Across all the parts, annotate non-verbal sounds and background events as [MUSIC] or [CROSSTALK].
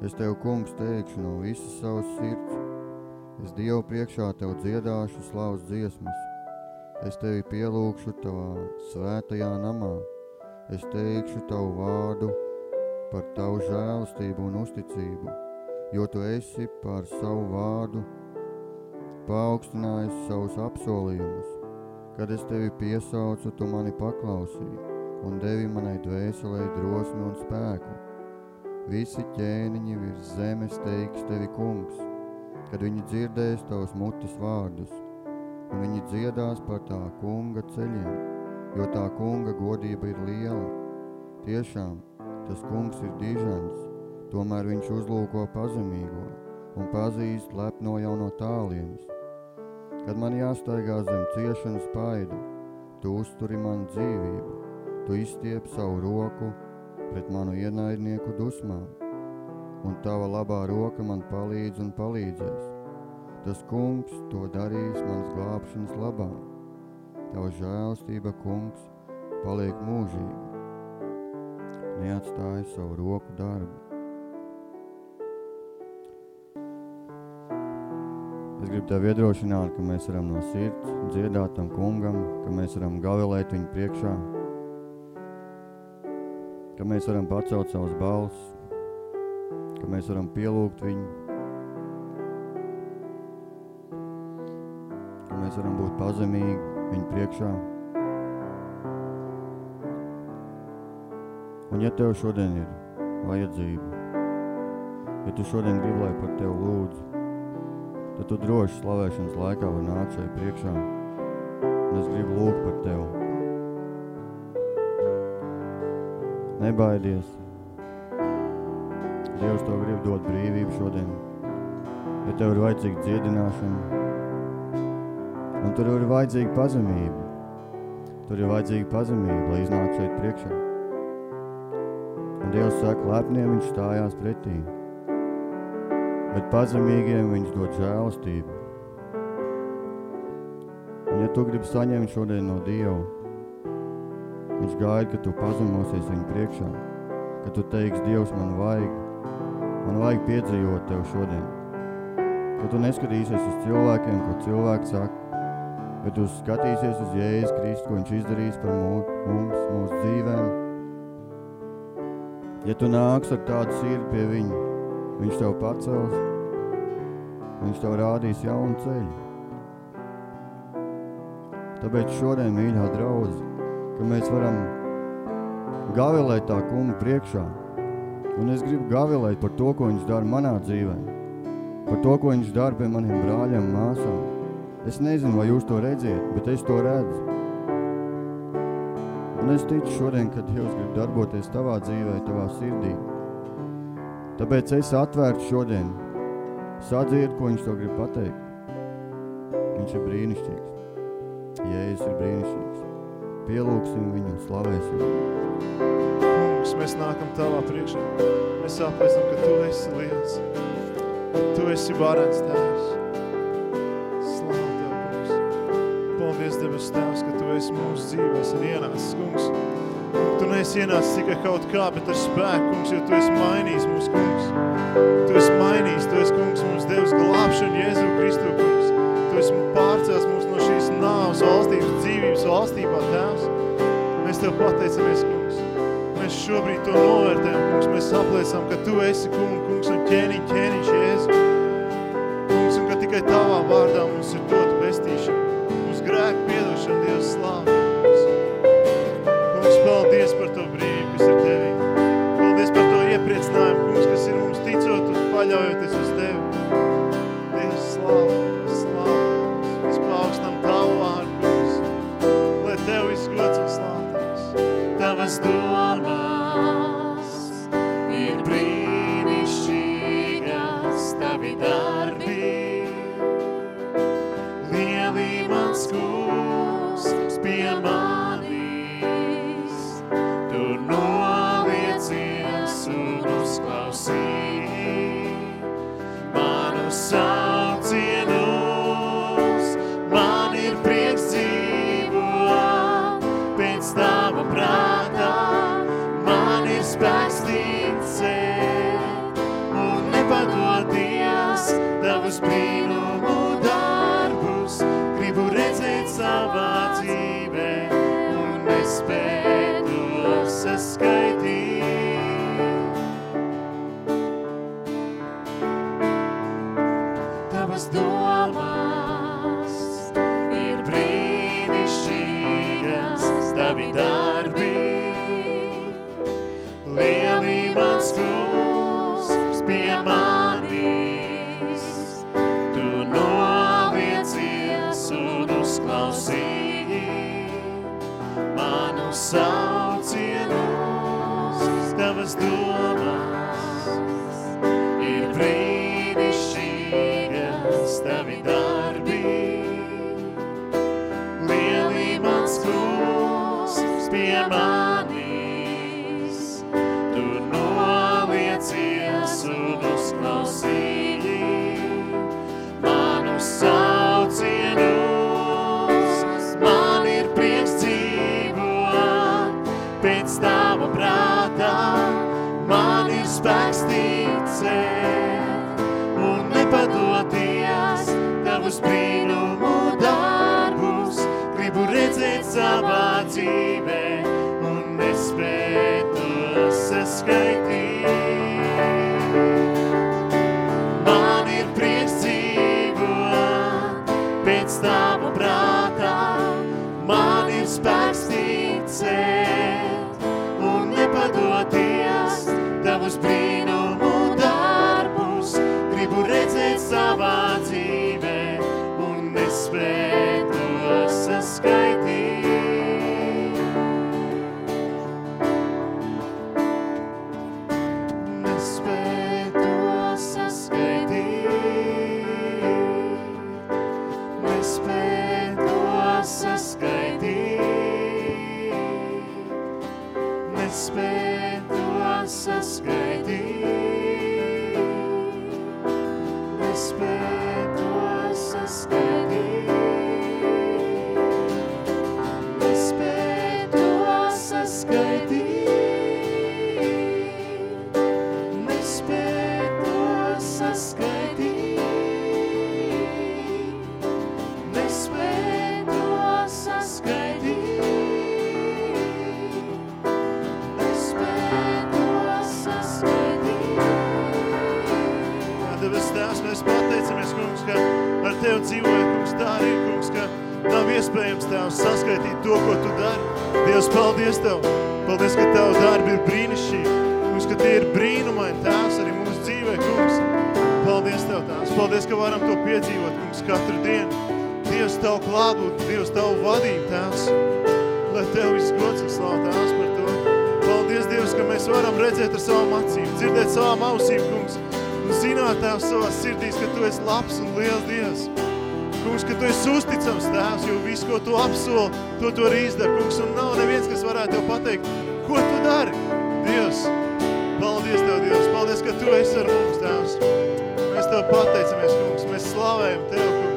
Es tev, kungs, teikšu no visas savas sirds. Es Dievu priekšā tev dziedāšu slavas dziesmas. Es tevi pielūkšu tavā svētajā namā. Es teikšu tavu vārdu par tavu žēlastību un uzticību, jo tu esi par savu vārdu paaugstinājis savus apsolījumus. Kad es tevi piesaucu, tu mani paklausīji un devi manai dvēselē drosmi un spēku. Visi ķēniņi virs zemes teiks tevi kungs, kad viņi dzirdēs tavus mutes vārdus, un viņi dziedās par tā kunga ceļiem, jo tā kunga godība ir liela. Tiešām, tas kungs ir dižans, tomēr viņš uzlūko pazemīgo un pazīst lepno jau no tālienes. Kad man jāstaigā zem ciešanas paidu, tu uzturi man dzīvību, tu izstiep savu roku pret manu ienaidnieku dusmām, un tava labā roka man palīdz un palīdzēs. Tas kungs to darīs manas glābšanas labā. Tava žēlstība, kungs, paliek mūžīgi. Neatstāja savu roku darbu. Es gribu tev iedrošināt, ka mēs varam no sirds dziedāt tam kungam, ka mēs varam gavilēt viņu priekšā, ka mēs varam pacelt savus balss, ka mēs varam pielūgt viņu, ka mēs varam būt pazemīgi viņu priekšā. Un ja tev šodien ir vajadzība, ja tu šodien gribi, lai par tevi lūdzu, tad tu droši slavēšanas laikā var nākt šeit priekšā. Un es gribu lūgt par tevi. Nebaidies. Dievs tev grib dot brīvību šodien. Ja tev ir vajadzīga dziedināšana, un tur ir vajadzīga pazemība. Tur ir vajadzīga pazemība, lai iznāk šeit priekšā. Un Dievs saka, lepniem viņš stājās pretī bet pazemīgiem viņš dod žēlastību. Un ja tu gribi saņemt šodien no Dieva, viņš gaida, ka tu pazemosies viņu priekšā, ka tu teiksi, Dievs, man vajag, man vajag piedzīvot tev šodien. Ka tu neskatīsies uz cilvēkiem, ko cilvēki saka, bet tu skatīsies uz Jēzus Kristu, ko viņš izdarīs par mums, mūsu dzīvēm. Ja tu nāks ar tādu sirdi pie viņa, Viņš tev pacels, viņš tev rādīs jaunu ceļu. Tāpēc šodien, mīļā draudze, ka mēs varam gavilēt tā kunga priekšā, un es gribu gavilēt par to, ko viņš dara manā dzīvē, par to, ko viņš dara pie maniem brāļiem māsām. Es nezinu, vai jūs to redziet, bet es to redzu. Un es ticu šodien, kad Dievs grib darboties tavā dzīvē, tavā sirdī. Tāpēc es atvērtu šodien, sadzied, ko viņš to grib pateikt. Viņš ir brīnišķīgs. Jēzus ir brīnišķīgs. Pielūksim viņu un slavēsim. Kungs, mēs nākam tavā priekšā. Mēs apliecinām, ka tu esi liels. Tu esi varens tēvs. Slāv tev, kungs. Paldies, debes tēvs, ka tu esi mūsu dzīvēs un ienācis, kungs. Tu neesi ienācis tikai kaut kā, bet ar spēku, kungs, jo tu esi mainījis mūsu kungs. Tu esi mainījis, tu esi kungs mums devis glābšanu Jēzu Kristu, kungs. Tu esi pārcēls valstībā, tēvs. Mēs tev pateicamies, kungs. Mēs šobrīd to novērtējam, kungs. Mēs apliecinām, ka tu esi kungs, kungs un ķēniņ, ķēniņš Jēzu. Kungs, un ka tikai tavā vārdā mums ir dot pestīšana, mums grēku piedošana, Dievs slāva. Paldies par to brīvu, pie manis, tu noliecies un uzklausīji manu saucienus. Man ir prieks dzīvot pēc tava prātā, man ir spēks ticēt un nepadoties tavus brīnumu darbus. Gribu redzēt savā dzīvē escape me. Tā arī, kungs, ka nav iespējams, Tēvs, saskaitīt to, ko Tu dari. Dievs, paldies Tev! Paldies, ka Tavu darbi ir brīnišķīgi. Kungs, ka tie ir brīnumaini, Tēvs, arī mūsu dzīvē, kungs. Paldies Tev, Tēvs! Paldies, ka varam to piedzīvot, kungs, katru dienu. Dievs, Tavu klātbūt, Dievs, Tavu vadību, Tēvs. Lai Tev viss gods un slāv, Tēvs, par to. Paldies, Dievs, ka mēs varam redzēt ar savām acīm, dzirdēt savām ausīm, kungs. Un zināt, Tēvs, savās sirdīs, ka Tu esi labs un liels Dievs. Kungs, ka Tu esi uzticams, Tēvs, jo viss, ko Tu apsoli, to Tu arī izdari, kungs. Un nav neviens, kas varētu Tev pateikt, ko Tu dari, Dievs. Paldies Tev, Dievs. Paldies, ka Tu esi ar mums, Tēvs. Mēs Tev pateicamies, kungs. Mēs slavējam Tev, kungs.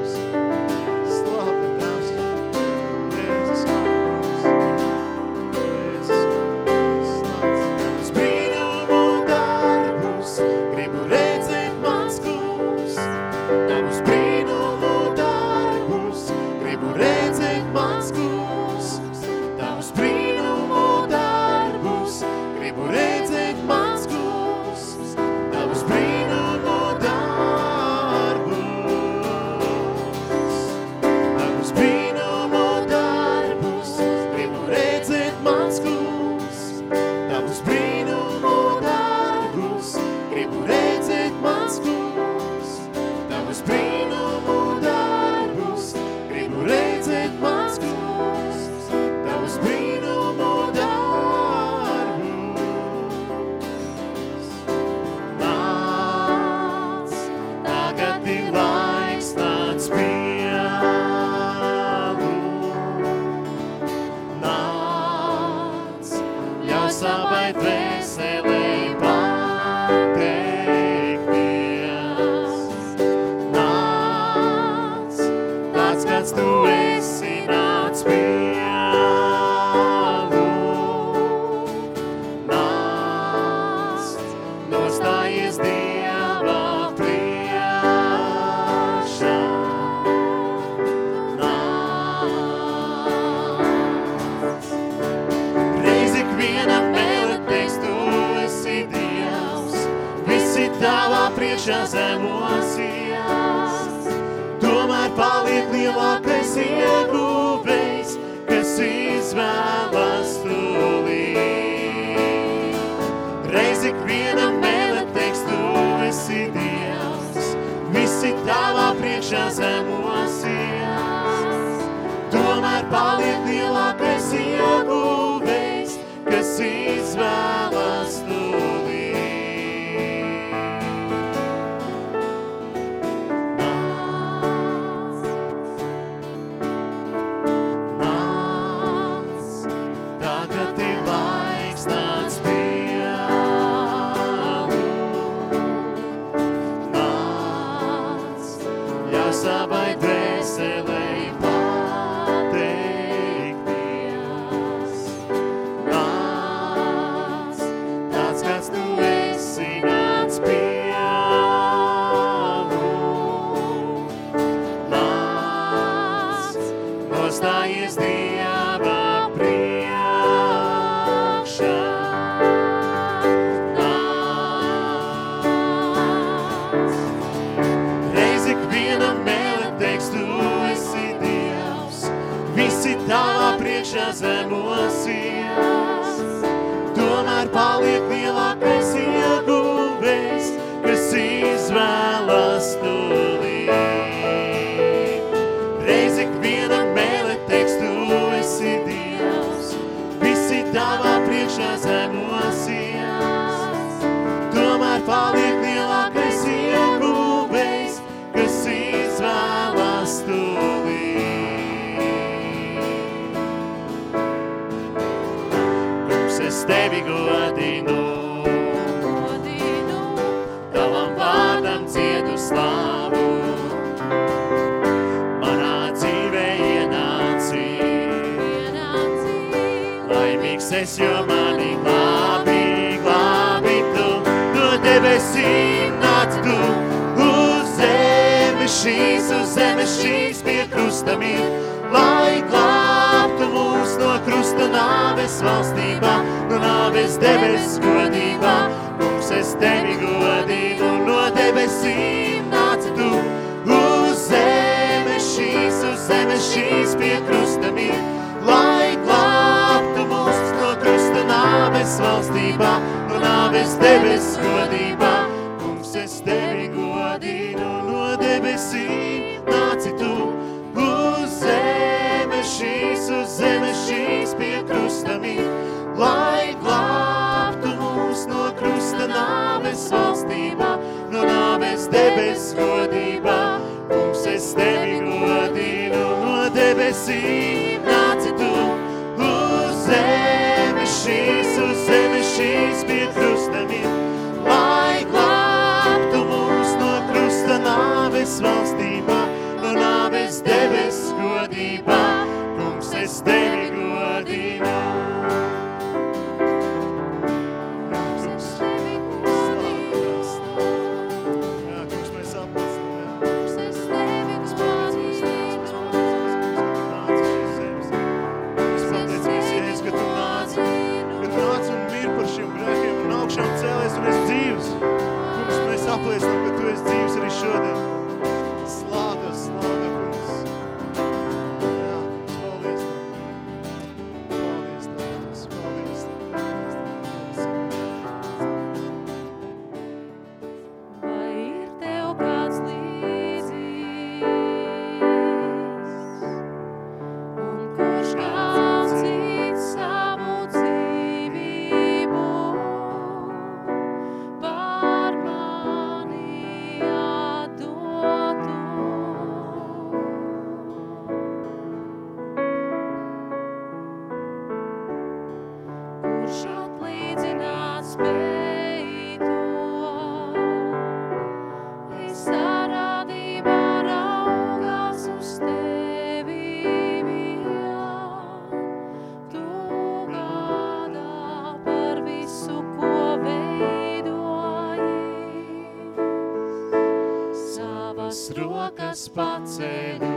Rokas paceļu,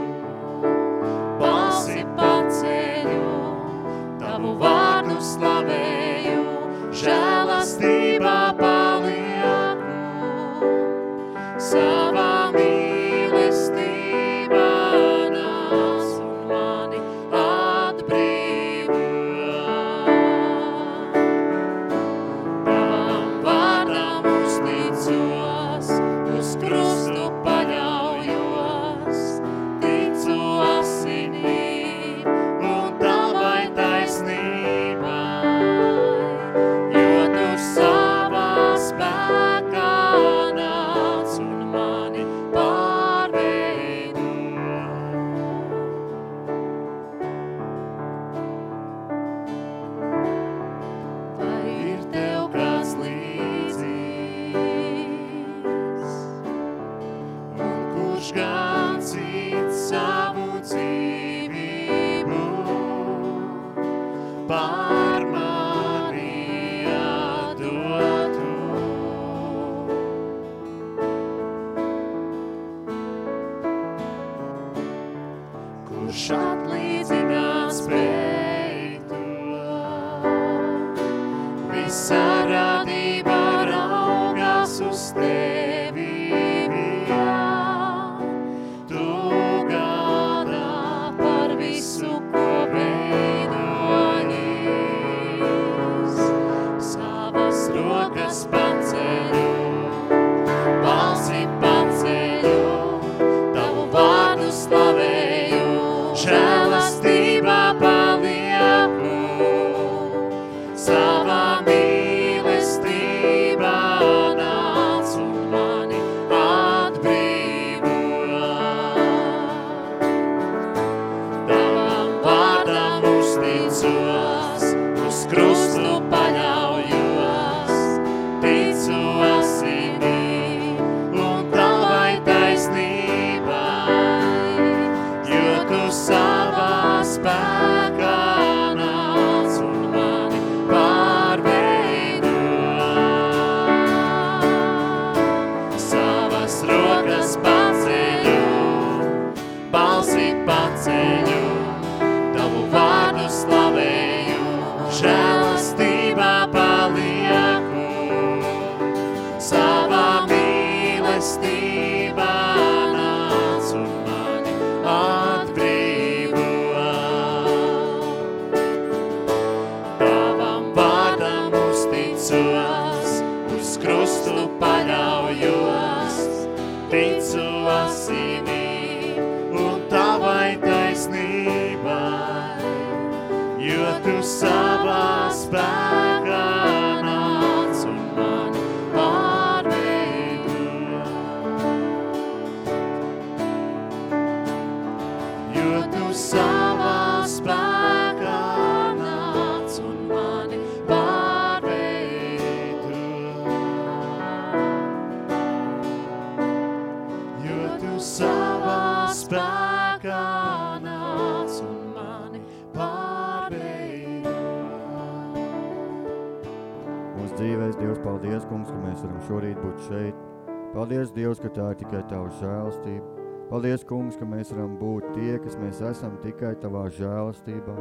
Paldies, ka tā ir tikai Tava žēlastība. Paldies, kungs, ka mēs varam būt tie, kas mēs esam tikai Tavā žēlastībā.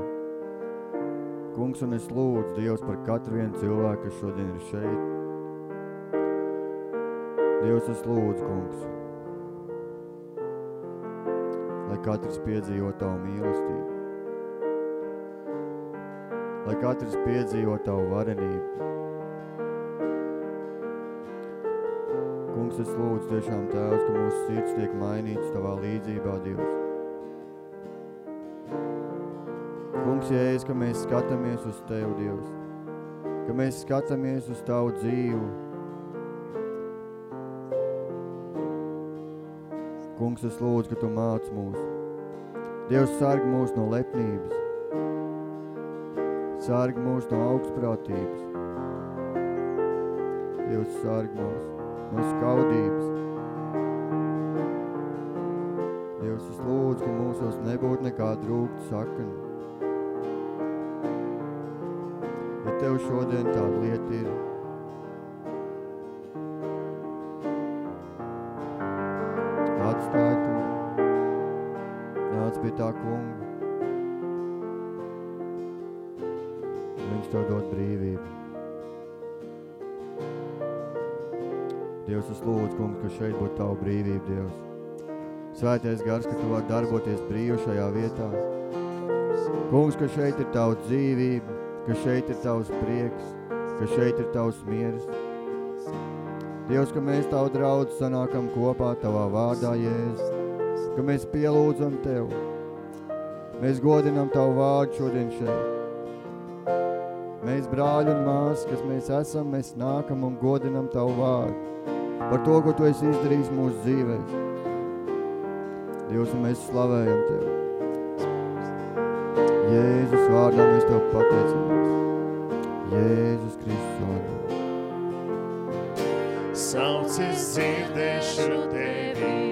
Kungs, un es lūdzu, Dievs, par katru vienu cilvēku, kas šodien ir šeit. Dievs, es lūdzu, kungs, lai katrs piedzīvo Tavu mīlestību. Lai katrs piedzīvo Tavu varenību. Kungs, es lūdzu tiešām Tēvs, ka mūsu sirds tiek mainīts Tavā līdzībā, Dievs. Kungs, Jēzus, ka mēs skatāmies uz Tevi, Dievs, ka mēs skatāmies uz Tavu dzīvu. Kungs, es lūdzu, ka Tu māc mūs. Dievs, sarg mūs no lepnības. Sarg mūs no augstprātības. Dievs, sarg mūs no skaudības. Dievs, es lūdzu, ka mūsos nebūtu nekā drūkta sakana. Ja Tev šodien tāda lieta ir, brīvība, Dievs. Svētais gars, ka Tu vari darboties brīvi šajā vietā. Kungs, ka šeit ir Tava dzīvība, ka šeit ir Tavs prieks, ka šeit ir Tavs miers. Dievs, ka mēs Tavu draudz sanākam kopā Tavā vārdā, Jēzus, ka mēs pielūdzam Tev. Mēs godinam Tavu vārdu šodien šeit. Mēs brāļi un māsas, kas mēs esam, mēs nākam un godinam Tavu vārdu par to, ko Tu esi izdarījis mūsu dzīvēs. Dievs, mēs slavējam Tevi. Jēzus vārdā mēs Tev pateicamies. Jēzus Kristus vārdā. Sauc es dzirdēšu tevi,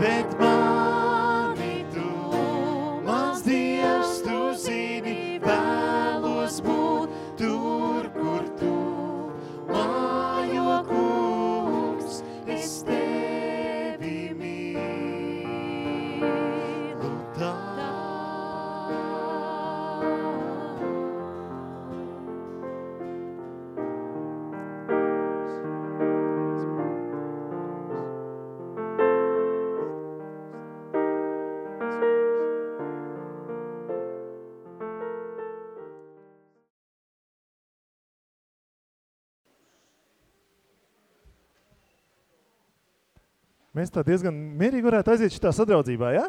Bet mani Mēs tā diezgan mierīgi varētu aiziet šitā sadraudzībā, ja?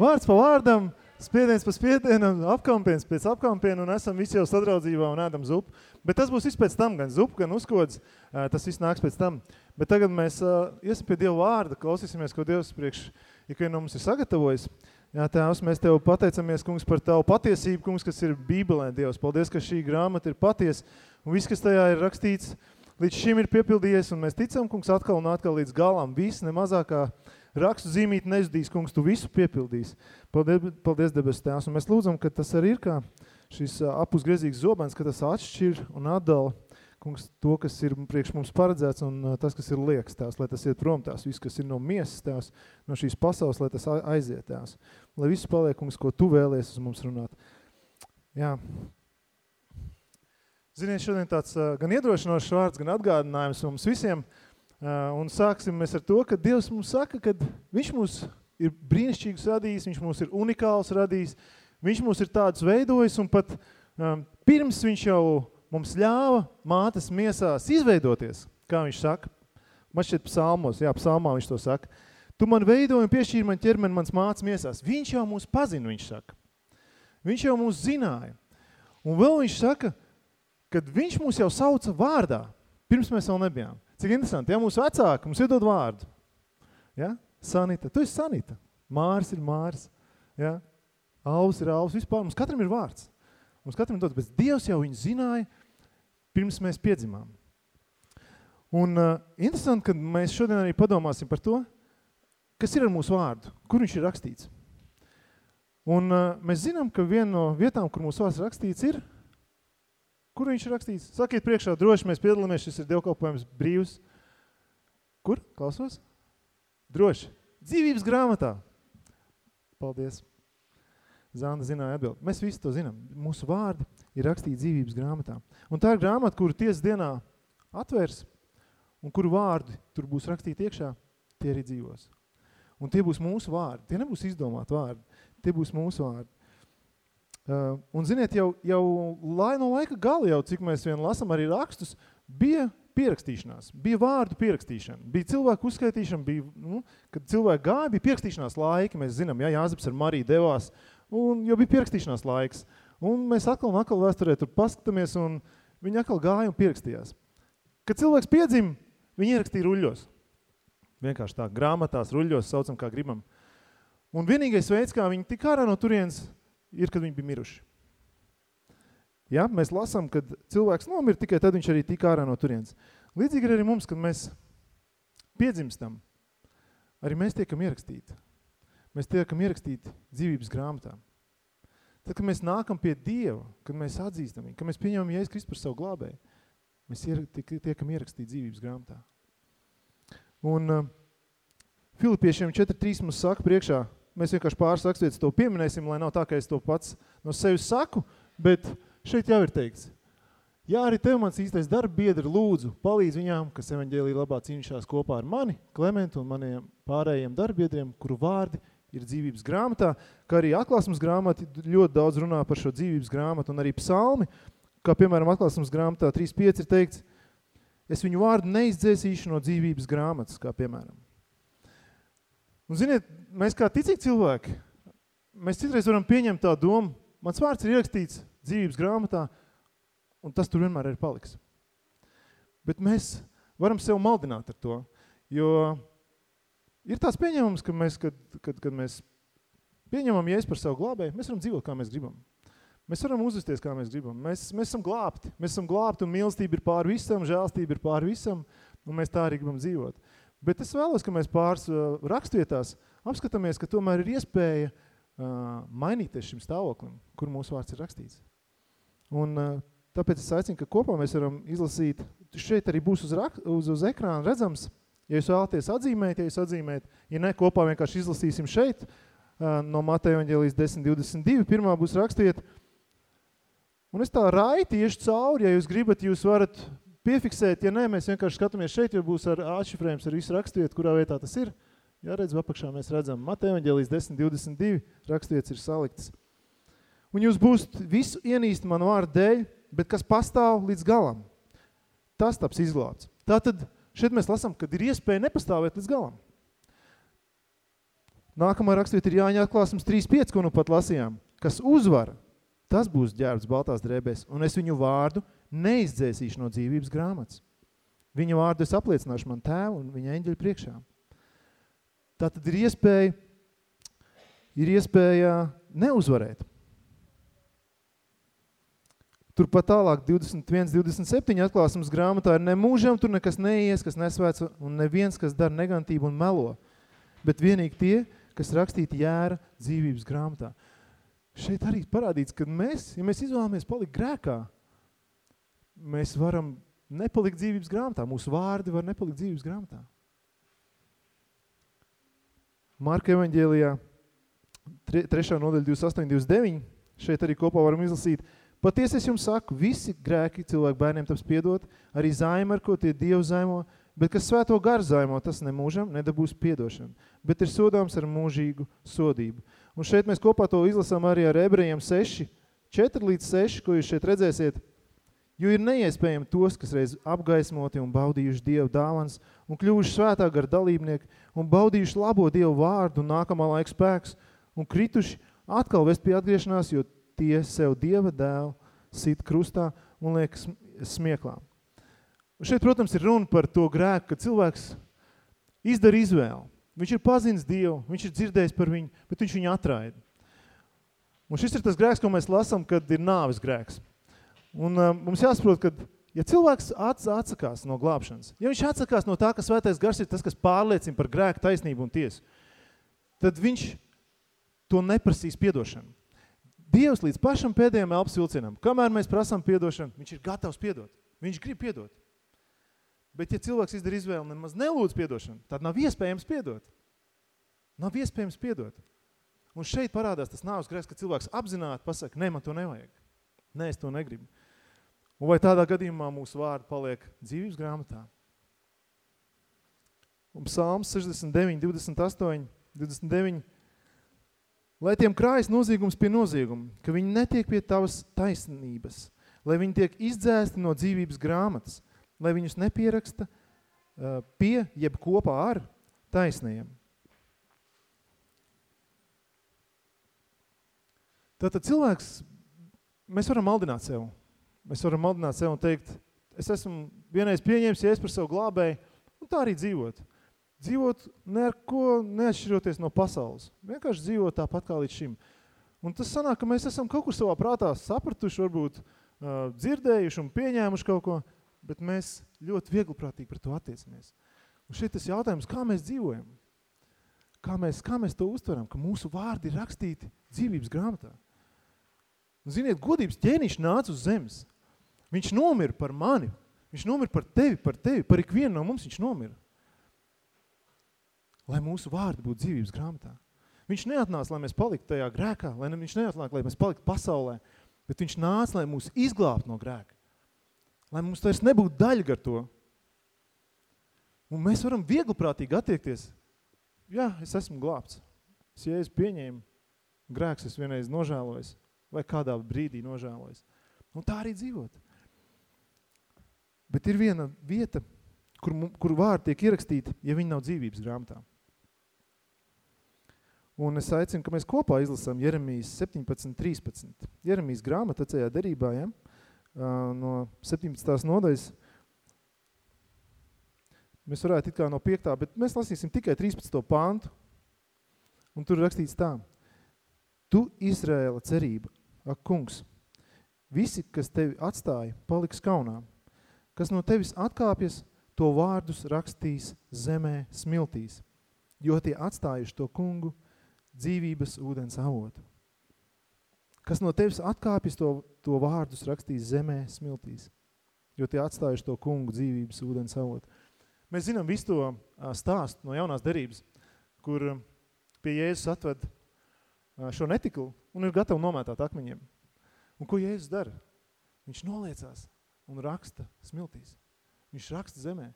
Vārds pa vārdam, spiediens pa spiedienam, apkampiens pēc apkampiena un esam visi jau sadraudzībā un ēdam zupu. Bet tas būs viss pēc tam, gan zupu, gan uzkods, tas viss nāks pēc tam. Bet tagad mēs iesim pie Dieva vārda, klausīsimies, ko Dievs priekš ikvienu no mums ir sagatavojis. Jā, Tēvs, mēs Tev pateicamies, kungs, par Tavu patiesību, kungs, kas ir Bībelē, Dievs. Paldies, ka šī grāmata ir patiesa, un viss, kas tajā ir rakstīts, līdz šim ir piepildījies, un mēs ticam, kungs, atkal un atkal līdz galam. Viss nemazākā rakstu zīmīt nezudīs, kungs, Tu visu piepildīs. Paldies, paldies debes Tēvs, un mēs lūdzam, ka tas arī ir kā šis apusgriezīgs zobens, ka tas atšķir un atdala kungs, to, kas ir priekš mums paredzēts un tas, kas ir liekas tās, lai tas iet prom tās, viss, kas ir no miesas tās, no šīs pasaules, lai tas aiziet tās. Lai viss paliek, kungs, ko tu vēlies uz mums runāt. Jā. Ziniet, šodien tāds gan iedrošinošs vārds, gan atgādinājums mums visiem, un sāksim mēs ar to, ka Dievs mums saka, ka viņš mūs ir brīnišķīgs radījis, viņš mūs ir unikāls radījis, viņš mūs ir tāds veidojis, un pat pirms viņš jau mums ļāva mātes miesās izveidoties, kā viņš saka. Man šķiet psalmos, jā, psalmā viņš to saka. Tu man veidoji un piešķīri man ķermeni mans mātes miesās. Viņš jau mūs pazina, viņš saka. Viņš jau mūs zināja. Un vēl viņš saka, kad viņš mūs jau sauca vārdā, pirms mēs vēl nebijām. Cik interesanti, ja mūsu vecāki mums iedod vārdu. Ja? Sanita, tu esi Sanita. Māris ir Māris. Ja? Alvs ir Alvs, vispār mums katram ir vārds. Mums katram dots, bet Dievs jau viņu zināja, pirms mēs piedzimām. Un uh, interesanti, ka mēs šodien arī padomāsim par to, kas ir ar mūsu vārdu, kur viņš ir rakstīts. Un uh, mēs zinām, ka viena no vietām, kur mūsu vārds rakstīts ir, kur viņš rakstīts? Sakiet priekšā, droši mēs piedalāmies, šis ir dievkalpojums brīvs. Kur? Klausos? Droši. Dzīvības grāmatā. Paldies. Zanda zināja atbild. Mēs visi to zinām. Mūsu vārdi ir rakstīti dzīvības grāmatā. Un tā ir grāmata, kuru tiesas dienā atvērs, un kuru vārdi tur būs rakstīti iekšā, tie arī dzīvos. Un tie būs mūsu vārdi. Tie nebūs izdomāti vārdi. Tie būs mūsu vārdi. Un ziniet, jau, jau lai no laika gala jau, cik mēs vien lasam arī rakstus, bija pierakstīšanās, bija vārdu pierakstīšana, bija cilvēku uzskaitīšana, bija, nu, kad cilvēki gāja, bija pierakstīšanās laiki, mēs zinām, ja Jāzeps ar Mariju devās un jau bija pierakstīšanās laiks. Un mēs atkal un atkal vēsturē tur paskatāmies, un viņi atkal gāja un pierakstījās. Kad cilvēks piedzim, viņi ierakstīja ruļļos. Vienkārši tā, grāmatās, ruļļos, saucam kā gribam. Un vienīgais veids, kā viņi tik ārā no turienes, ir, kad viņi bija miruši. Ja, mēs lasām, kad cilvēks nomir, tikai tad viņš arī tik ārā no turienes. Līdzīgi arī mums, kad mēs piedzimstam, arī mēs tiekam ierakstīti mēs tiekam ierakstīti dzīvības grāmatā. Tad, kad mēs nākam pie Dieva, kad mēs atzīstam viņu, kad mēs pieņemam Jēzus Kristus par savu glābēju, mēs tiekam ierakstīti dzīvības grāmatā. Un uh, Filipiešiem 4.3 mums saka priekšā, mēs vienkārši pāris rakstvietas to pieminēsim, lai nav tā, ka es to pats no sevis saku, bet šeit jau ir teikts, Jā, arī tev mans īstais darba biedri lūdzu, palīdz viņām, kas evaņģēlī labā cīņšās kopā ar mani, Klementu un maniem pārējiem darbiedriem, kuru vārdi ir dzīvības grāmatā, kā arī atklāsmes grāmata ļoti daudz runā par šo dzīvības grāmatu, un arī psalmi, kā piemēram atklāsmes grāmatā 3.5 ir teikts, es viņu vārdu neizdzēsīšu no dzīvības grāmatas, kā piemēram. Un ziniet, mēs kā ticīgi cilvēki, mēs citreiz varam pieņemt tā domu, mans vārds ir ierakstīts dzīvības grāmatā, un tas tur vienmēr ir paliks. Bet mēs varam sev maldināt ar to, jo Ir tāds pieņemums, ka mēs, kad, kad, kad mēs pieņemam Jēzus par savu glābēju, mēs varam dzīvot, kā mēs gribam. Mēs varam uzvesties, kā mēs gribam. Mēs, mēs esam glābti. Mēs esam glābti un mīlestība ir pār visam, žēlstība ir pār visam, un mēs tā arī gribam dzīvot. Bet es vēlos, ka mēs pāris uh, rakstvietās apskatāmies, ka tomēr ir iespēja uh, mainīties šim stāvoklim, kur mūsu vārds ir rakstīts. Un uh, tāpēc es aicinu, ka kopā mēs varam izlasīt, šeit arī būs uz, rak, uz, uz ekrāna redzams, Ja jūs vēlaties atzīmēt, ja jūs atzīmēt, ja ne, kopā vienkārši izlasīsim šeit, no Mateja evaņģēlijas 10.22, pirmā būs rakstiet, un es tā raiti iešu cauri, ja jūs gribat, jūs varat piefiksēt, ja nē, mēs vienkārši skatāmies šeit, jo būs ar atšifrējums ar visu rakstiet, kurā vietā tas ir. Jā, redz, apakšā mēs redzam, Mateja evaņģēlijas 10.22 rakstiets ir salikts. Un jūs būst visu ienīst manu vārdu dēļ, bet kas pastāv līdz galam, tas taps izglābts. Tātad Šeit mēs lasām, kad ir iespēja nepastāvēt līdz galam. Nākamā rakstvieta ir Jāņa atklāsums 3.5, ko nu pat lasījām. Kas uzvara, tas būs ģērbs baltās drēbēs, un es viņu vārdu neizdzēsīšu no dzīvības grāmatas. Viņu vārdu es apliecināšu man tēvu un viņa eņģeļu priekšā. Tā tad ir iespēja, ir iespēja neuzvarēt. Turpat tālāk 21, 27 atklāsums grāmatā ir nemūžam, tur nekas neies, kas nesvēts un neviens, kas dara negantību un melo, bet vienīgi tie, kas rakstīti jēra dzīvības grāmatā. Šeit arī parādīts, ka mēs, ja mēs izvēlamies palikt grēkā, mēs varam nepalikt dzīvības grāmatā, mūsu vārdi var nepalikt dzīvības grāmatā. Marka evaņģēlijā 3. nodaļa 28, 29, šeit arī kopā varam izlasīt, Patiesi es jums saku, visi grēki cilvēku bērniem taps piedot, arī zaima, ar ko tie Dievu zaimo, bet kas svēto garu zaimo, tas nemūžam nedabūs piedošanu, bet ir sodāms ar mūžīgu sodību. Un šeit mēs kopā to izlasām arī ar ebrejiem 6, 4 līdz 6, ko jūs šeit redzēsiet, jo ir neiespējami tos, kas reiz apgaismoti un baudījuši Dievu dāvans un kļuvuši svētā gar dalībnieki un baudījuši labo Dievu vārdu un nākamā laika spēks un krituši atkal vest pie atgriešanās, jo tie sev Dieva dēlu sit krustā un liek smieklā. Un šeit, protams, ir runa par to grēku, ka cilvēks izdara izvēli. Viņš ir pazins Dievu, viņš ir dzirdējis par viņu, bet viņš viņu atraida. Un šis ir tas grēks, ko mēs lasām, kad ir nāves grēks. Un uh, mums jāsaprot, ka ja cilvēks atsakās no glābšanas, ja viņš atsakās no tā, ka svētais gars ir tas, kas pārliecina par grēku, taisnību un tiesu, tad viņš to neprasīs piedošanu. Dievs līdz pašam pēdējiem elpas vilcienam, kamēr mēs prasām piedošanu, viņš ir gatavs piedot. Viņš grib piedot. Bet ja cilvēks izdara izvēli nemaz nelūdz piedošanu, tad nav iespējams piedot. Nav iespējams piedot. Un šeit parādās tas nāvs grēks, ka cilvēks apzināti pasaka, ne, man to nevajag. Nē, es to negribu. Un vai tādā gadījumā mūsu vārdi paliek dzīvības grāmatā? Un psalms 69, 28, 29 Lai tiem krājas noziegums pie nozieguma, ka viņi netiek pie tavas taisnības, lai viņi tiek izdzēsti no dzīvības grāmatas, lai viņus nepieraksta pie, jeb kopā ar taisnajiem. Tātad cilvēks, mēs varam maldināt sev. Mēs varam maldināt sev un teikt, es esmu vienreiz pieņēmis, ja es par savu glābēju, un tā arī dzīvot dzīvot ne ar ko neatšķiroties no pasaules. Vienkārši dzīvot tāpat kā līdz šim. Un tas sanāk, ka mēs esam kaut kur savā prātā sapratuši, varbūt uh, dzirdējuši un pieņēmuši kaut ko, bet mēs ļoti viegliprātīgi par to attiecamies. Un šeit tas jautājums, kā mēs dzīvojam? Kā mēs, kā mēs to uztveram? Ka mūsu vārdi ir rakstīti dzīvības grāmatā. Un ziniet, godības ķēniņš nāca uz zemes. Viņš nomira par mani. Viņš nomira par tevi, par tevi, par ikvienu no mums viņš nomira lai mūsu vārdi būtu dzīvības grāmatā. Viņš neatnāca, lai mēs paliktu tajā grēkā, lai ne, viņš neatnāca, lai mēs paliktu pasaulē, bet viņš nāca, lai mūs izglābtu no grēka. Lai mums vairs nebūtu daļa ar to. Un mēs varam viegliprātīgi attiekties. Jā, es esmu glābts. Es, es pieņēmu grēks, es vienreiz nožēlojos, vai kādā brīdī nožēlojos. Un tā arī dzīvot. Bet ir viena vieta, kur, kur vārdi tiek ierakstīti, ja viņi nav dzīvības grāmatā. Un es aicinu, ka mēs kopā izlasām Jeremijas 17, 13. Jeremijas grāmata vecajā derībā, ja? no 17. nodaļas. Mēs varētu it kā no 5. bet mēs lasīsim tikai 13. pāntu. Un tur rakstīts tā. Tu, Izraēla cerība, ak kungs, visi, kas tevi atstāja, paliks kaunā. Kas no tevis atkāpjas, to vārdus rakstīs zemē smiltīs, jo tie atstājuši to kungu – dzīvības ūdens avotu. Kas no tevis atkāpjas to, to vārdus rakstīs zemē smiltīs, jo tie atstājuši to kungu dzīvības ūdens avotu. Mēs zinām visu to stāstu no jaunās derības, kur pie Jēzus atved šo netiklu un ir gatavi nomētāt akmeņiem. Un ko Jēzus dara? Viņš noliecās un raksta smiltīs. Viņš raksta zemē.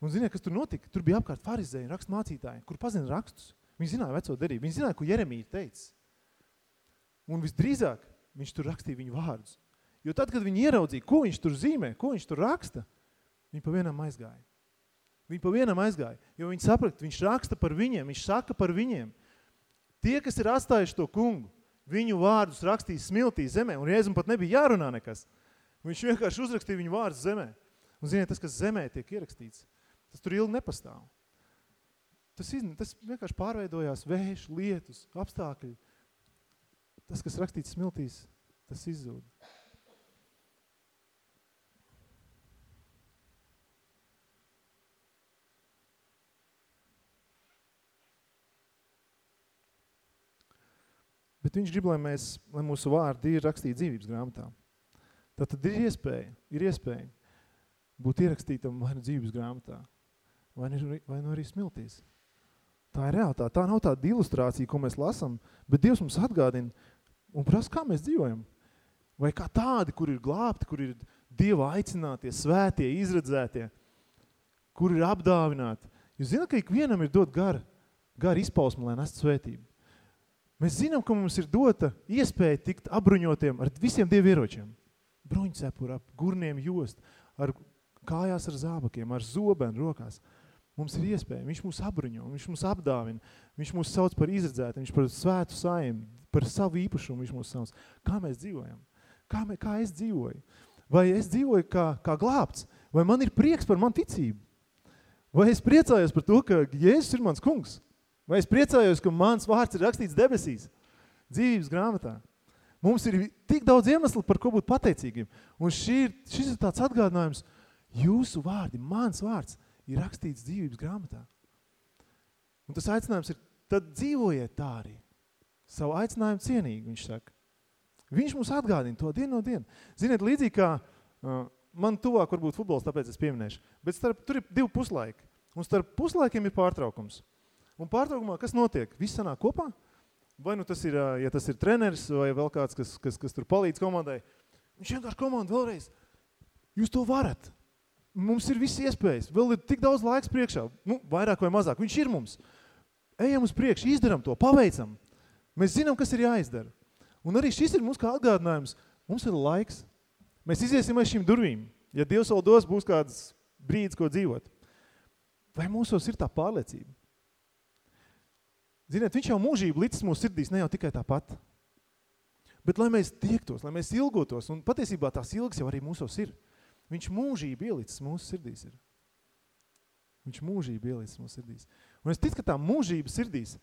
Un ziniet, kas tur notika? Tur bija apkārt farizēji, raksta mācītāji, kur pazina rakstus. Viņi zināja veco derību. Viņi zināja, ko Jeremija teica. Un visdrīzāk viņš tur rakstīja viņu vārdus. Jo tad, kad viņi ieraudzīja, ko viņš tur zīmē, ko viņš tur raksta, viņi pa vienam aizgāja. Viņi pa vienam aizgāja, jo viņi saprata, viņš raksta par viņiem, viņš saka par viņiem. Tie, kas ir atstājuši to kungu, viņu vārdus rakstīs smiltī zemē, un Jēzum pat nebija jārunā nekas. Viņš vienkārši uzrakstīja viņu vārdus zemē. Un ziniet, tas, kas zemē tiek ierakstīts, tas tur ilgi nepastāv. tas, iz, tas vienkārši pārveidojās vējš, lietus, apstākļi. Tas, kas rakstīts smiltīs, tas izzūd. Bet viņš grib, lai, mēs, lai mūsu vārdi ir rakstīti dzīvības grāmatā. Tad, tad ir iespēja, ir iespēja būt ierakstītam vai nu dzīvības grāmatā, vai nu, vai nu arī smiltīs. Tā ir realitāte. Tā nav tāda ilustrācija, ko mēs lasam, bet Dievs mums atgādina un prasa, kā mēs dzīvojam. Vai kā tādi, kur ir glābti, kur ir Dieva aicinātie, svētie, izredzētie, kur ir apdāvināti. Jūs zināt, ka ikvienam ir dot gara, gara izpausme, lai nest svētību. Mēs zinām, ka mums ir dota iespēja tikt apbruņotiem ar visiem dievu ieročiem. Bruņcepuru ap gurniem jost, ar kājās ar zābakiem, ar zobenu rokās. Mums ir iespēja, viņš mūs apbruņo, viņš mūs apdāvina, viņš mūs sauc par izredzētu, viņš par svētu saim, par savu īpašumu viņš mūs sauc. Kā mēs dzīvojam? Kā, mē, kā es dzīvoju? Vai es dzīvoju kā, kā glābts? Vai man ir prieks par man ticību? Vai es priecājos par to, ka Jēzus ir mans kungs? Vai es priecājos, ka mans vārds ir rakstīts debesīs, dzīvības grāmatā? Mums ir tik daudz iemeslu, par ko būt pateicīgiem. Un šī ir, šis ir tāds atgādinājums, jūsu vārdi, mans vārds, ir rakstīts dzīvības grāmatā. Un tas aicinājums ir, tad dzīvojiet tā arī. Savu aicinājumu cienīgi, viņš saka. Viņš mums atgādina to dienu no dienu. Ziniet, līdzīgi kā uh, man tuvāk varbūt futbols, tāpēc es pieminēšu, bet starp, tur ir divi puslaiki. Un starp puslaikiem ir pārtraukums. Un pārtraukumā, kas notiek? Viss sanāk kopā? Vai nu tas ir, ja tas ir treneris vai vēl kāds, kas, kas, kas tur palīdz komandai, viņš vienkārši komandu vēlreiz, jūs to varat. Mums ir visi iespējas, vēl ir tik daudz laiks priekšā, nu, vairāk vai mazāk, viņš ir mums. Ejam uz priekšu, izdaram to, paveicam. Mēs zinām, kas ir jāizdara. Un arī šis ir mums kā atgādinājums, mums ir laiks. Mēs iziesim aiz šīm durvīm. Ja Dievs vēl dos, būs kāds brīdis, ko dzīvot. Vai mūsos ir tā pārliecība? Ziniet, viņš jau mūžību licis mūsu sirdīs, ne jau tikai tāpat. Bet lai mēs tiektos, lai mēs ilgotos, un patiesībā tās ilgas jau arī mūsos ir. Viņš mūžību ielicis mūsu sirdīs ir. Viņš mūžību ielicis mūsu sirdīs. Un es ticu, ka tā mūžība sirdīs,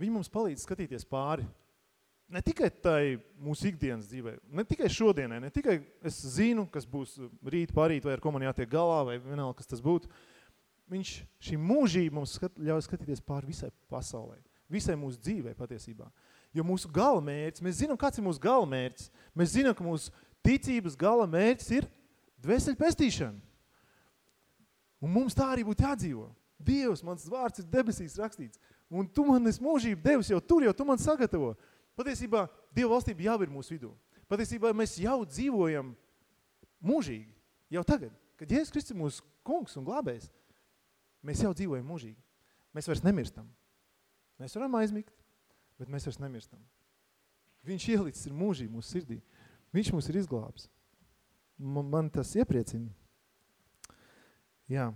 viņi mums palīdz skatīties pāri. Ne tikai tai mūsu ikdienas dzīvē, ne tikai šodienai, ne tikai es zinu, kas būs rīt, parīt, vai ar ko man jātiek galā, vai vienalga, kas tas būtu, viņš šī mūžība mums skat, ļauj skatīties pār visai pasaulē, visai mūsu dzīvē patiesībā. Jo mūsu gala mērķis, mēs zinām, kāds ir mūsu gala mērķis. Mēs zinām, ka mūsu ticības gala mērķis ir dvēseļu pestīšana. Un mums tā arī būtu jādzīvo. Dievs, mans vārds ir debesīs rakstīts. Un tu man esi mūžību devis, jau tur jau tu man sagatavo. Patiesībā Dieva valstība jau ir mūsu vidū. Patiesībā mēs jau dzīvojam mūžīgi, jau tagad. Kad Jēzus Kristus ir mūsu kungs un glābējs, Mēs jau dzīvojam mūžīgi. Mēs vairs nemirstam. Mēs varam aizmigt, bet mēs vairs nemirstam. Viņš ielicis ir mūžīgi mūsu sirdī. Viņš mūs ir izglābs. Man, man tas iepriecina. Jā.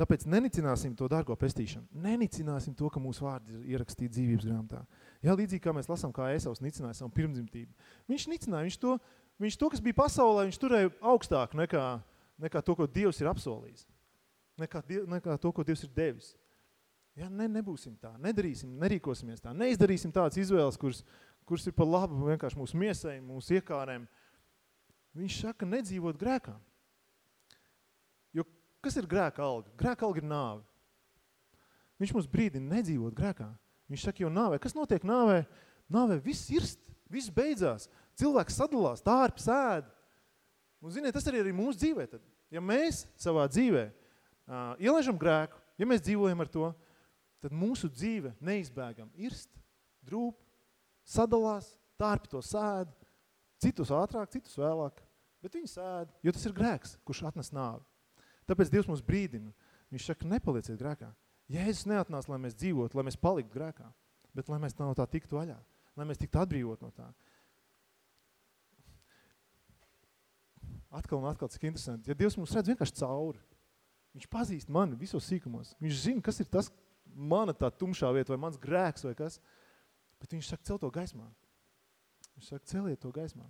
Tāpēc nenicināsim to dārgo pestīšanu. Nenicināsim to, ka mūsu vārdi ir ierakstīti dzīvības grāmatā. Jā, līdzīgi kā mēs lasām, kā Esaus nicināja savu pirmdzimtību. Viņš nicināja, viņš to, viņš to, kas bija pasaulē, viņš turēja augstāk nekā, nekā to, ko Dievs ir apsolījis nekā, nekā to, ko Dievs ir devis. Ja, ne, nebūsim tā, nedarīsim, nerīkosimies tā, neizdarīsim tādas izvēles, kuras, kuras ir pa labu vienkārši mūsu miesai, mūsu iekārēm. Viņš saka, nedzīvot grēkā. Jo kas ir grēka alga? Grēka alga ir nāve. Viņš mums brīdina nedzīvot grēkā. Viņš saka, jo nāvē, kas notiek nāvē? Nāvē viss irst, viss beidzās. Cilvēks sadalās, tārpi sēd. Un ziniet, tas arī ir mūsu dzīvē. Tad. Ja mēs savā dzīvē uh, ielaižam grēku, ja mēs dzīvojam ar to, tad mūsu dzīve neizbēgam irst, drūp, sadalās, tārpi to sēd, citus ātrāk, citus vēlāk, bet viņi sēd, jo tas ir grēks, kurš atnes nāvi. Tāpēc Dievs mums brīdina. Viņš saka, nepalieciet grēkā. Jēzus neatnās, lai mēs dzīvotu, lai mēs paliktu grēkā, bet lai mēs no tā tiktu vaļā, lai mēs tiktu atbrīvot no tā. Atkal un atkal, cik interesanti. Ja Dievs mums redz vienkārši cauri, Viņš pazīst mani visos sīkumos. Viņš zina, kas ir tas mana tā tumšā vieta vai mans grēks vai kas. Bet viņš saka, cel to gaismā. Viņš saka, celiet to gaismā.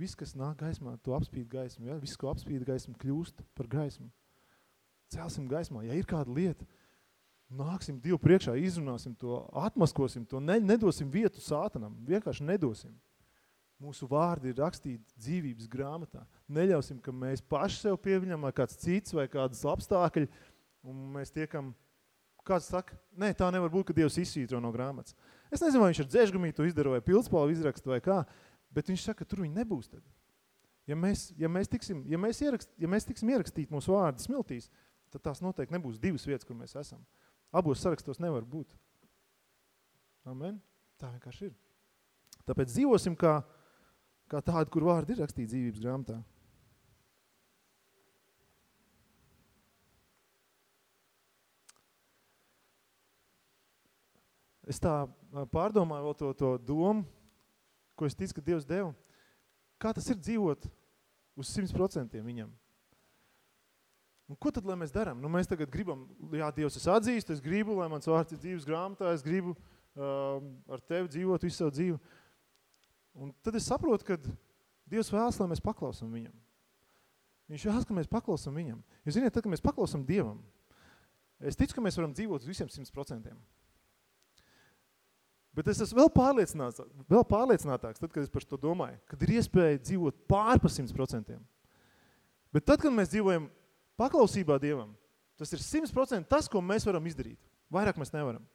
Viss, kas nāk gaismā, to apspīd gaismu. Ja? Viss, ko apspīd gaismu, kļūst par gaismu. celsim gaismā. Ja ir kāda lieta, nāksim Dievu priekšā, izrunāsim to, atmaskosim to, ne, nedosim vietu sātanam, vienkārši nedosim. Mūsu vārdi ir rakstīti dzīvības grāmatā. Neļausim, ka mēs paši sev pieviņam vai kāds cits vai kādas apstākļi, un mēs tiekam, kāds saka, nē, tā nevar būt, ka Dievs izsvītro no grāmatas. Es nezinu, vai viņš ar dzēžgamī to izdara vai pildspalvu izrakstu vai kā, bet viņš saka, ka tur viņi nebūs tad. Ja mēs, ja mēs, tiksim, ja mēs, ierakst, ja mēs tiksim ierakstīt mūsu vārdu smiltīs, tad tās noteikti nebūs divas vietas, kur mēs esam. Abos sarakstos nevar būt. Amen? Tā vienkārši ir. Tāpēc dzīvosim kā, kā tādi, kur vārdi ir rakstīti dzīvības grāmatā. Es tā pārdomāju vēl to, to domu, ko es ticu, ka Dievs deva. Kā tas ir dzīvot uz 100% viņam? Un ko tad, lai mēs darām? Nu, mēs tagad gribam, jā, Dievs, es atzīstu, es gribu, lai mans vārds ir dzīves grāmatā, es gribu uh, ar tevi dzīvot visu savu dzīvi. Un tad es saprotu, ka Dievs vēlas, lai mēs paklausam viņam. Viņš vēlas, ka mēs paklausam viņam. Jūs ziniet, tad, kad mēs paklausam Dievam, es ticu, ka mēs varam dzīvot uz visiem 100%. Bet es esmu vēl, pārliecināts, vēl pārliecinātāks, tad, kad es par to domāju, kad ir iespēja dzīvot pār pa 100%. Bet tad, kad mēs dzīvojam paklausībā Dievam, tas ir 100% tas, ko mēs varam izdarīt. Vairāk mēs nevaram.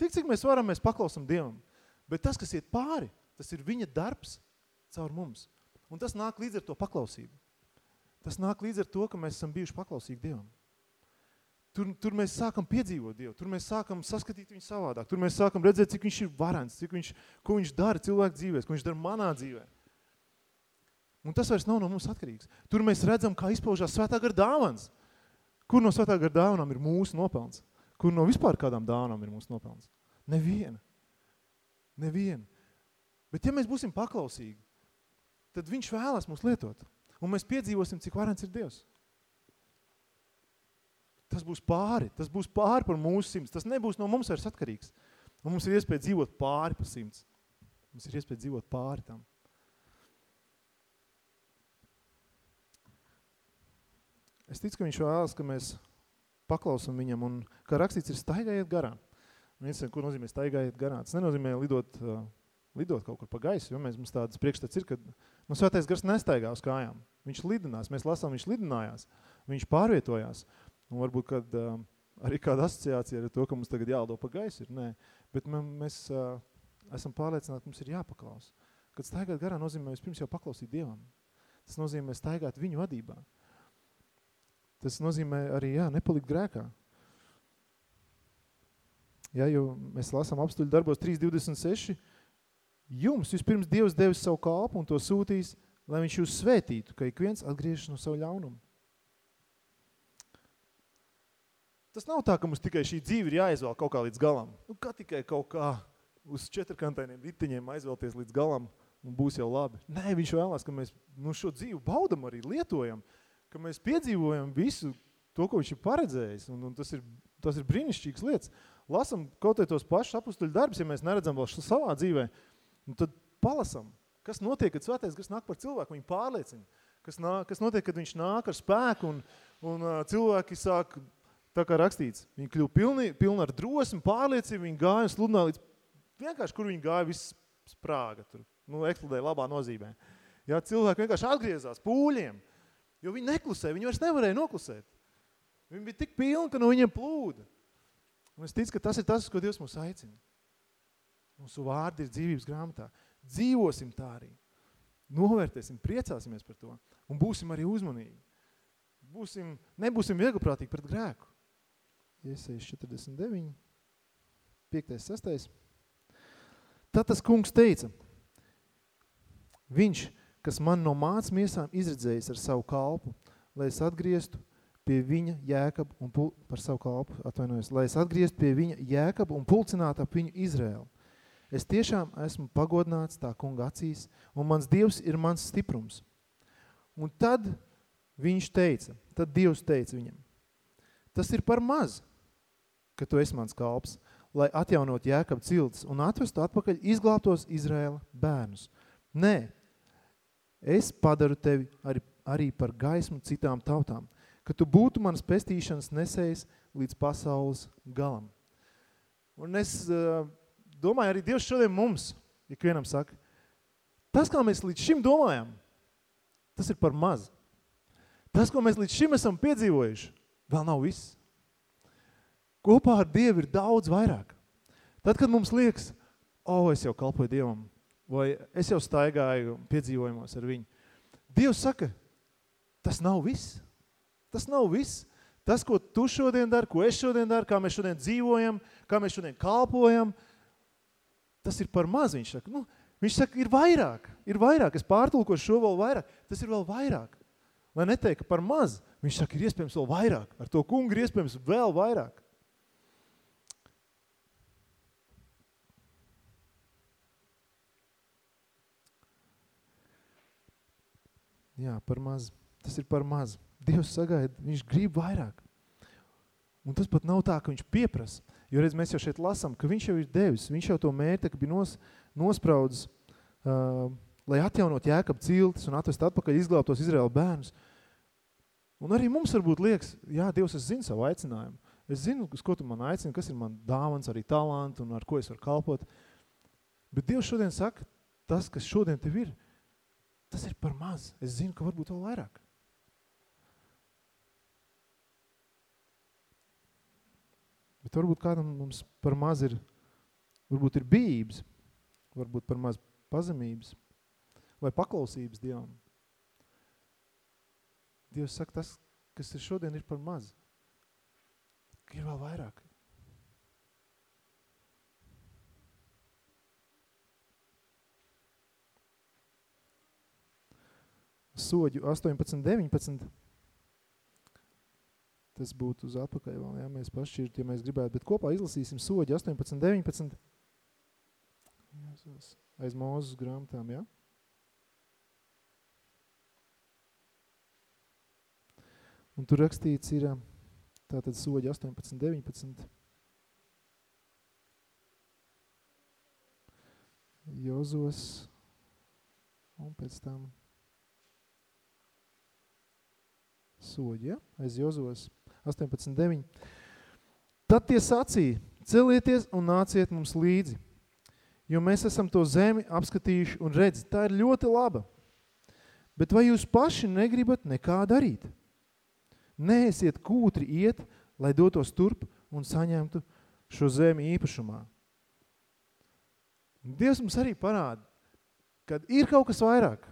Tik, cik mēs varam, mēs paklausam Dievam. Bet tas, kas iet pāri, tas ir viņa darbs caur mums. Un tas nāk līdz ar to paklausību. Tas nāk līdz ar to, ka mēs esam bijuši paklausīgi Dievam. Tur, tur mēs sākam piedzīvot Dievu, tur mēs sākam saskatīt viņu savādāk, tur mēs sākam redzēt, cik viņš ir varens, cik viņš, ko viņš dara cilvēku dzīvēs, ko viņš dara manā dzīvē. Un tas vairs nav no mums atkarīgs. Tur mēs redzam, kā izpaužās svētā gara dāvans. Kur no svētā gara dāvanām ir mūsu nopelns? Kur no vispār kādām dāvanām ir mūsu nopelns? Neviena. Neviena. Bet ja mēs būsim paklausīgi, tad viņš vēlas mūs lietot. Un mēs piedzīvosim, cik varens ir Dievs. Tas būs pāri. Tas būs pāri par mūsu simts. Tas nebūs no mums vairs atkarīgs. Un mums ir iespēja dzīvot pāri pa simts. Mums ir iespēja dzīvot pāri tam. Es ticu, ka viņš vēlas, ka mēs paklausam viņam un, kā rakstīts, ir staigājiet garā. Un viens, ko nozīmē staigājiet garā? Tas nenozīmē lidot, uh, lidot kaut kur pa gaisu, jo mēs, mums tādas priekšstats ir, ka nu, svētais gars nestaigā uz kājām. Viņš lidinās, mēs lasām, viņš lidinājās, viņš pārvietojās. Un varbūt, kad uh, arī kāda asociācija ar to, ka mums tagad jālido pa gaisu ir, nē. Bet mēs uh, esam pārliecināti, ka mums ir jāpaklaus. Kad staigāt garā nozīmē vispirms jau paklausīt Dievam. Tas nozīmē staigāt viņu vadībā. Tas nozīmē arī, jā, nepalikt grēkā. Jā, jo mēs lasām apstuļu darbos 3.26. Jums vispirms Dievs devis savu kalpu un to sūtīs, lai viņš jūs svētītu, ka ik viens atgriežas no savu ļaunumu. Tas nav tā, ka mums tikai šī dzīve ir jāizvēl kaut kā līdz galam. Nu, kā tikai kaut kā uz četrkantainiem ritiņiem aizvēlties līdz galam un būs jau labi. Nē, viņš vēlās, ka mēs nu, šo dzīvi baudam arī, lietojam – ka mēs piedzīvojam visu to, ko viņš ir paredzējis, un, un tas, ir, tas ir brīnišķīgs lietas. Lasam kaut tos pašus apustuļu darbus, ja mēs neredzam vēl savā dzīvē, un tad palasam, kas notiek, kad svētais gars nāk par cilvēku, viņu pārliecina, kas, nāk, kas notiek, kad viņš nāk ar spēku, un, un uh, cilvēki sāk, tā kā rakstīts, viņi kļuva pilni, pilni ar drosmi, pārliecību, viņi gāja un sludināja līdz vienkārši, kur viņi gāja, viss sprāga tur, nu, eksplodēja labā nozīmē. Jā, cilvēki vienkārši atgriezās pūļiem, Jo viņi neklusēja, viņi vairs nevarēja noklusēt. Viņi bija tik pilni, ka no viņiem plūda. Un es ticu, ka tas ir tas, ko Dievs mūs aicina. Mūsu vārdi ir dzīvības grāmatā. Dzīvosim tā arī. Novērtēsim, priecāsimies par to. Un būsim arī uzmanīgi. Būsim, nebūsim vieglprātīgi pret grēku. Iesaist 49, 5, 6. Tad tas kungs teica, viņš kas man no māc miesām izredzējis ar savu kalpu, lai es atgrieztu pie viņa jēkabu un pul, par savu kalpu, atvainojos, lai es atgrieztu pie viņa jēkabu un pulcinātu ap viņu Izrēlu. Es tiešām esmu pagodināts tā kunga acīs, un mans Dievs ir mans stiprums. Un tad viņš teica, tad Dievs teica viņam, tas ir par maz, ka tu esi mans kalps, lai atjaunot jēkabu ciltis un atvestu atpakaļ izglābtos Izrēla bērnus. Nē, Es padaru tevi arī, arī par gaismu citām tautām, ka tu būtu manas pestīšanas nesējis līdz pasaules galam. Un es uh, domāju, arī Dievs šodien mums, ikvienam saka, tas, kā mēs līdz šim domājam, tas ir par maz. Tas, ko mēs līdz šim esam piedzīvojuši, vēl nav viss. Kopā ar Dievu ir daudz vairāk. Tad, kad mums liekas, o, oh, es jau kalpoju Dievam, vai es jau staigāju piedzīvojumos ar viņu, Dievs saka, tas nav viss. Tas nav viss. Tas, ko tu šodien dari, ko es šodien daru, kā mēs šodien dzīvojam, kā mēs šodien kalpojam, tas ir par maz. Viņš saka, nu, viņš saka, ir vairāk, ir vairāk. Es pārtulkošu šo vēl vairāk. Tas ir vēl vairāk. Lai neteikt, ka par maz, viņš saka, ir iespējams vēl vairāk. Ar to kungu ir iespējams vēl vairāk. Jā, par maz. Tas ir par maz. Dievs sagaida, viņš grib vairāk. Un tas pat nav tā, ka viņš pieprasa. Jo redz, mēs jau šeit lasam, ka viņš jau ir devis, viņš jau to mērķi, bija nos, nospraudis, uh, lai atjaunot jēkab ciltis un atvest atpakaļ izglābtos Izraēla bērnus. Un arī mums varbūt liekas, jā, Dievs, es zinu savu aicinājumu. Es zinu, uz ko tu man aicini, kas ir man dāvans, arī talanti un ar ko es varu kalpot. Bet Dievs šodien saka, tas, kas šodien tev ir, tas ir par maz. Es zinu, ka varbūt vēl vairāk. Bet varbūt kādam mums par maz ir, varbūt ir bijības, varbūt par maz pazemības vai paklausības Dievam. Dievs saka, tas, kas ir šodien, ir par maz. Ir vēl vairāk. Soģu 18, 19 Tas būtu uz atpakaļ vēl, ja mēs pašķirt, ja mēs gribētu, bet kopā izlasīsim soģi 18, 19. Jāsās, aiz mūzes grāmatām, ja? Un tur rakstīts ir tātad soģi 18, 19. Jozos un pēc tam soģi, ja? aiz Jozos 18.9. Tad tie sacīja, celieties un nāciet mums līdzi, jo mēs esam to zemi apskatījuši un redz, tā ir ļoti laba. Bet vai jūs paši negribat nekā darīt? Neesiet kūtri iet, lai dotos turp un saņemtu šo zemi īpašumā. Dievs mums arī parāda, kad ir kaut kas vairāk.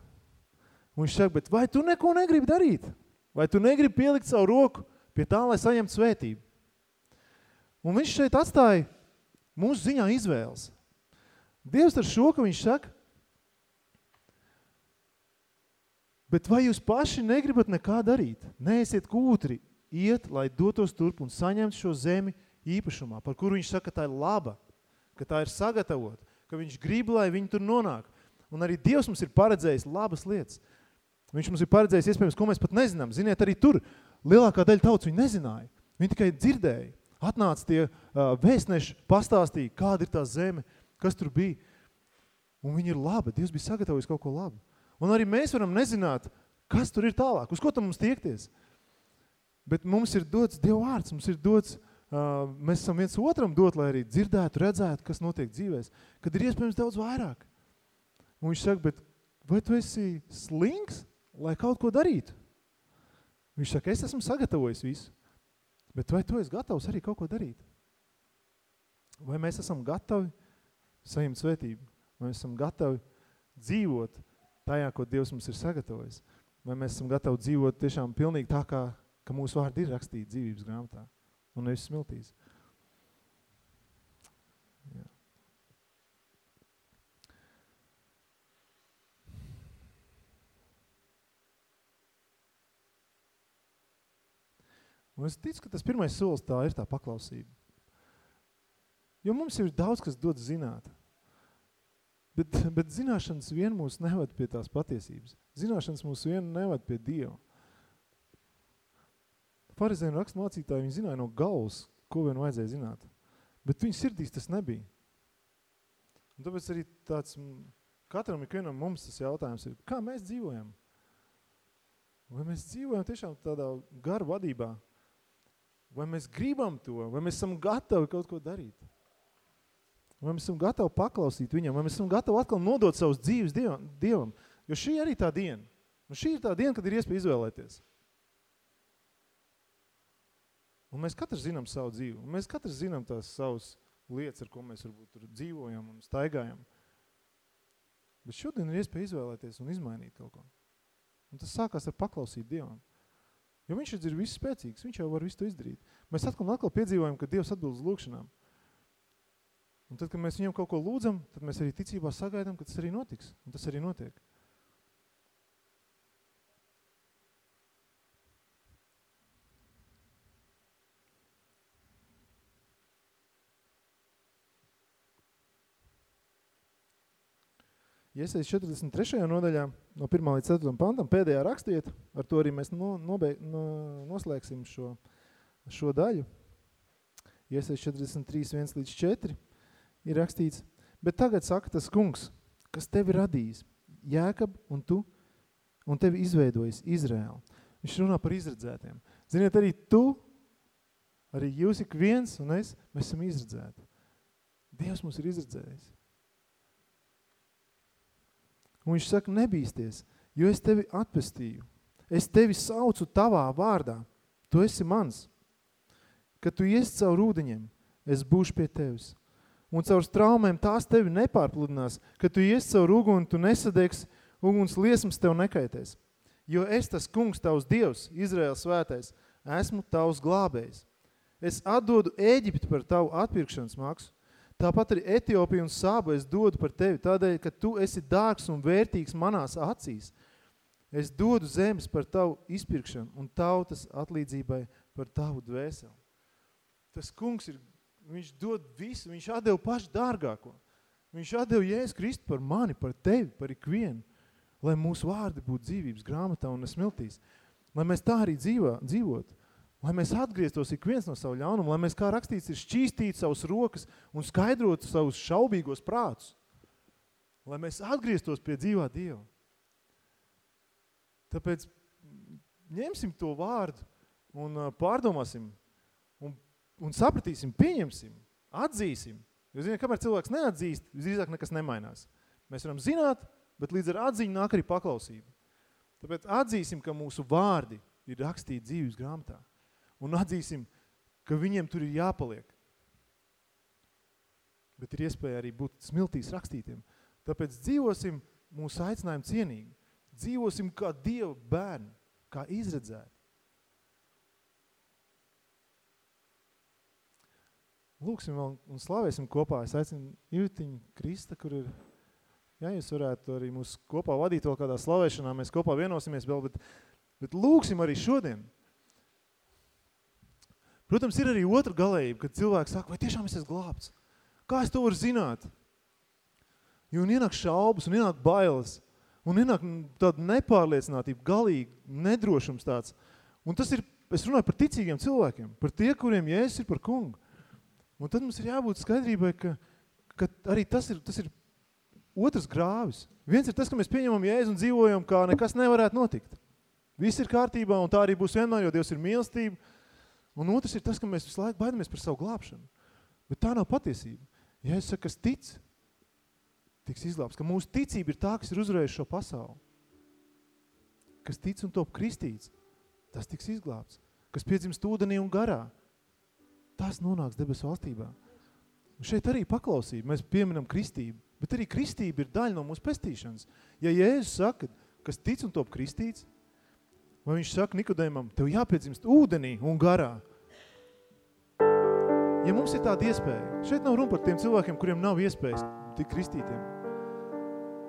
Un viņš saka, bet vai tu neko negribi darīt? Vai tu negribi pielikt savu roku pie tā, lai saņemtu svētību. Un viņš šeit atstāja mūsu ziņā izvēles. Dievs ar šo, ka viņš saka, bet vai jūs paši negribat nekā darīt? Neesiet kūtri, iet, lai dotos turp un saņemt šo zemi īpašumā, par kuru viņš saka, ka tā ir laba, ka tā ir sagatavot, ka viņš grib, lai viņi tur nonāk. Un arī Dievs mums ir paredzējis labas lietas. Viņš mums ir paredzējis iespējams, ko mēs pat nezinām. Ziniet, arī tur lielākā daļa tautas viņi nezināja. Viņi tikai dzirdēja. Atnāca tie uh, vēstneši, pastāstīja, kāda ir tā zeme, kas tur bija. Un viņi ir labi. Dievs bija sagatavojis kaut ko labu. Un arī mēs varam nezināt, kas tur ir tālāk. Uz ko tam mums tiekties? Bet mums ir dots Dieva vārds. Mums ir dots, uh, mēs esam viens otram dot, lai arī dzirdētu, redzētu, kas notiek dzīvēs. Kad ir iespējams daudz vairāk. Un viņš saka, bet vai tu esi slings, lai kaut ko darītu? Viņš saka, es esmu sagatavojis visu, bet vai tu esi gatavs arī kaut ko darīt? Vai mēs esam gatavi saņemt svētību? Vai mēs esam gatavi dzīvot tajā, ko Dievs mums ir sagatavojis? Vai mēs esam gatavi dzīvot tiešām pilnīgi tā, kā, ka mūsu vārdi ir rakstīti dzīvības grāmatā un nevis smiltīs? Un es ticu, ka tas pirmais solis tā ir tā paklausība. Jo mums ir daudz, kas dod zināt. Bet, bet zināšanas vien mūs nevad pie tās patiesības. Zināšanas mūs vien nevad pie Dieva. Farizēnu rakstmācītāji, viņi zināja no galvas, ko vien vajadzēja zināt. Bet viņu sirdīs tas nebija. Un tāpēc arī tāds, katram ikvienam mums tas jautājums ir, kā mēs dzīvojam? Vai mēs dzīvojam tiešām tādā garu vadībā? Vai mēs gribam to? Vai mēs esam gatavi kaut ko darīt? Vai mēs esam gatavi paklausīt viņam? Vai mēs esam gatavi atkal nodot savus dzīves dievam? dievam? Jo šī arī tā diena. Un šī ir tā diena, kad ir iespēja izvēlēties. Un mēs katrs zinām savu dzīvi. Un mēs katrs zinām tās savas lietas, ar ko mēs varbūt tur dzīvojam un staigājam. Bet šodien ir iespēja izvēlēties un izmainīt kaut ko. Un tas sākās ar paklausīt Dievam. Jo viņš ir viss spēcīgs, viņš jau var visu to izdarīt. Mēs atkal un atkal piedzīvojam, ka Dievs atbild uz lūkšanām. Un tad, kad mēs viņam kaut ko lūdzam, tad mēs arī ticībā sagaidām, ka tas arī notiks. Un tas arī notiek. Iesaist 43. nodaļā, no 1. līdz 4. pantam, pēdējā rakstiet, ar to arī mēs no, nobeig, no, noslēgsim šo, šo daļu. Iesaist 43, 1 līdz 4 ir rakstīts, bet tagad saka tas kungs, kas tevi radījis, Jēkab un tu, un tevi izveidojis Izrēlu. Viņš runā par izredzētiem. Ziniet, arī tu, arī jūs ik viens un es, mēs esam izredzēti. Dievs mums ir izredzējis. Un viņš saka, nebīsties, jo es tevi atpestīju. Es tevi saucu tavā vārdā. Tu esi mans. Kad tu iesi caur ūdeņiem, es būšu pie tevis. Un caur traumēm tās tevi nepārpludinās. Kad tu iesi caur uguni, tu nesadiegs, uguns liesmas tev nekaitēs. Jo es tas kungs, tavs dievs, Izraels svētais, esmu tavs glābējs. Es atdodu Ēģipti par tavu atpirkšanas maksu Tāpat arī Etiopiju un Sābu es dodu par tevi, tādēļ, ka tu esi dārgs un vērtīgs manās acīs. Es dodu zemes par tavu izpirkšanu un tautas atlīdzībai par tavu dvēseli. Tas kungs ir, viņš dod visu, viņš atdeva pašu dārgāko. Viņš atdeva Jēzus Kristu par mani, par tevi, par ikvienu, lai mūsu vārdi būtu dzīvības grāmatā un smiltīs. Lai mēs tā arī dzīvā, dzīvotu. Lai mēs atgrieztos ik viens no savu ļaunumu, lai mēs, kā rakstīts, ir šķīstīt savus rokas un skaidrotu savus šaubīgos prātus. Lai mēs atgrieztos pie dzīvā Dieva. Tāpēc ņemsim to vārdu un pārdomāsim un, un sapratīsim, pieņemsim, atzīsim. Jo, ziniet, kamēr cilvēks neatzīst, visdrīzāk nekas nemainās. Mēs varam zināt, bet līdz ar atziņu nāk arī paklausība. Tāpēc atzīsim, ka mūsu vārdi ir rakstīti dzīves grāmatā un atzīsim, ka viņiem tur ir jāpaliek. Bet ir iespēja arī būt smiltīs rakstītiem. Tāpēc dzīvosim mūsu aicinājumu cienīgi. Dzīvosim kā Dieva bērni, kā izredzēti. Lūksim vēl un slavēsim kopā. Es aicinu Ivitiņu Krista, kur ir, ja jūs varētu arī mūs kopā vadīt vēl kādā slavēšanā, mēs kopā vienosimies vēl, bet, bet lūksim arī šodien – Protams, ir arī otra galējība, kad cilvēks saka, vai tiešām es esmu glābts? Kā es to varu zināt? Jo un ienāk šaubas, un ienāk bailes, un ienāk tāda nepārliecinātība, galīgi nedrošums tāds. Un tas ir, es runāju par ticīgiem cilvēkiem, par tie, kuriem Jēzus ir par kungu. Un tad mums ir jābūt skaidrībai, ka, ka arī tas ir, tas ir otrs grāvis. Viens ir tas, ka mēs pieņemam Jēzu un dzīvojam, kā nekas nevarētu notikt. Viss ir kārtībā, un tā arī būs vienmēr, jo Dievs ir mīlestība, Un otrs ir tas, ka mēs visu laiku baidamies par savu glābšanu. Bet tā nav patiesība. Ja es saku, kas tic, tiks izglābs, ka mūsu ticība ir tā, kas ir uzvarējuši šo pasauli. Kas tic un top kristīts, tas tiks izglābts. Kas piedzimst ūdenī un garā, tas nonāks debesu valstībā. Un šeit arī paklausība, mēs pieminam kristību, bet arī kristība ir daļa no mūsu pestīšanas. Ja Jēzus saka, kas tic un top kristīts, Vai viņš saka Nikodēmam, tev jāpiedzimst ūdenī un garā? Ja mums ir tāda iespēja, šeit nav runa par tiem cilvēkiem, kuriem nav iespējas tik kristītiem.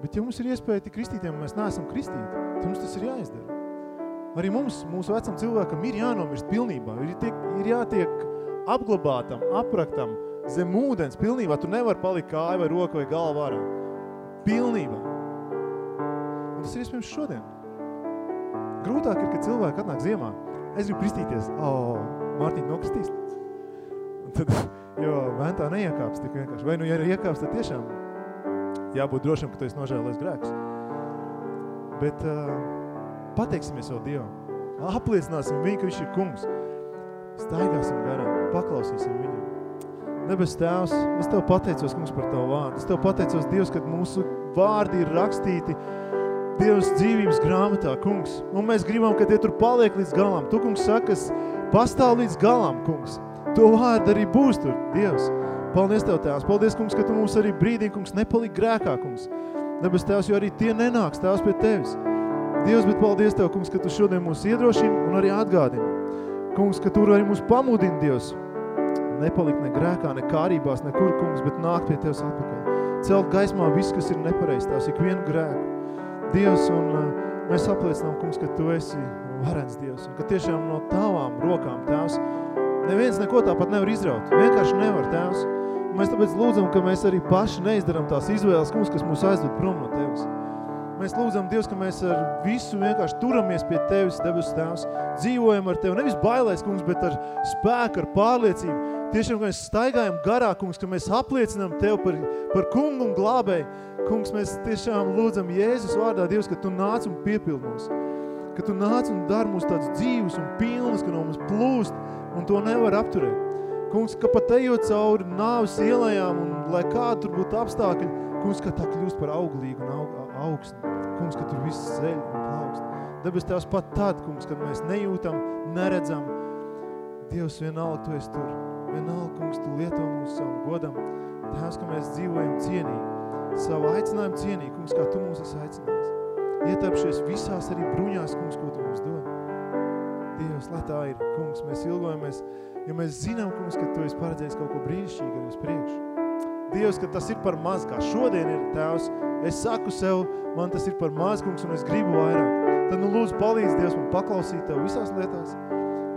Bet ja mums ir iespēja tik kristītiem, un mēs neesam kristīti, tad mums tas ir jāizdara. Arī mums, mūsu vecam cilvēkam, ir jānomirst pilnībā, ir, tiek, ir jātiek apglabātam, apraktam, zem ūdens pilnībā. Tu nevar palikt kāja vai roka vai galva ārā. Pilnībā. Un tas ir iespējams šodien. Grūtāk ir, kad cilvēki atnāk ziemā. Es gribu kristīties. O, Mārtiņ nokristīs. Tad, [LAUGHS] jo ventā neiekāps tik vienkārši. Vai nu, ja iekāps, tad tiešām jābūt drošam, ka tu esi nožēlējis grēkus. Bet uh, pateiksimies jau Dievam. Apliecināsim viņu, ka viņš ir kungs. Staigāsim garām, paklausīsim viņam. Debes Tēvs, es Tev pateicos, kungs, par Tavu vārdu. Es Tev pateicos, Dievs, kad mūsu vārdi ir rakstīti Dievs dzīvības grāmatā, kungs. Un mēs gribam, ka tie tur paliek līdz galam. Tu, kungs, sakas, pastāv līdz galam, kungs. To vārdu arī būs tur, Dievs. Paldies Tev, Tēvs. Paldies, kungs, ka Tu mums arī brīdī, kungs, nepalika grēkā, kungs. Debes Tēvs, jo arī tie nenāks, Tēvs, pie Tevis. Dievs, bet paldies Tev, kungs, ka Tu šodien mūs iedrošini un arī atgādini. Kungs, ka Tu arī mūs pamudini, Dievs, nepalikt ne grēkā, ne kārībās, nekur, kungs, bet nākt pie Tevs atpakaļ. Celt gaismā viss, kas ir nepareiz, tās ik vienu grēku. Dievs, un uh, mēs apliecinām, kungs, ka Tu esi varens Dievs, un ka tiešām no Tavām rokām, Tēvs, neviens neko tāpat nevar izraut. Vienkārši nevar, Tēvs. Un mēs tāpēc lūdzam, ka mēs arī paši neizdaram tās izvēles, kungs, kas mūs aizved prom no Tevis. Mēs lūdzam, Dievs, ka mēs ar visu vienkārši turamies pie Tevis, debes Tēvs, dzīvojam ar Tevi, nevis bailēs, kungs, bet ar spēku, ar pārliecību. Tiešām, ka mēs staigājam garā, kungs, ka mēs apliecinām Tev par, par kungu un glābēju. Kungs, mēs tiešām lūdzam Jēzus vārdā, Dievs, ka Tu nāc un piepild mūs. Ka Tu nāc un dar mūs tāds dzīvus un pilnus, ka no mums plūst, un to nevar apturēt. Kungs, ka pat ejot cauri nāvis ielējām un lai kāda tur būtu apstākļi, kungs, ka tā kļūst par auglīgu un aug, augstu. Kungs, ka tur viss ceļ un plaukst. Debes tās pat tad, kungs, kad mēs nejūtam, neredzam, Dievs vienalga, Tu esi tur. Vienalga, kungs, Tu lieto mūsu savu godam. Tēvs, ka mēs dzīvojam cienīgi, savu aicinājumu cienīgi, kungs, kā Tu mūs esi aicinājis. Ietapšies visās arī bruņās, kungs, ko Tu mums dod. Dievs, lai tā ir, kungs, mēs ilgojamies, jo mēs zinām, kungs, ka Tu esi paredzējis kaut ko brīnišķīgu arī uz priekšu. Dievs, ka tas ir par maz, kā šodien ir, Tēvs, es saku sev, man tas ir par maz, kungs, un es gribu vairāk. Tad, nu, lūdzu, palīdz Dievs man paklausīt Tev visās lietās.